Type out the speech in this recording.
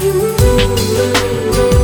you.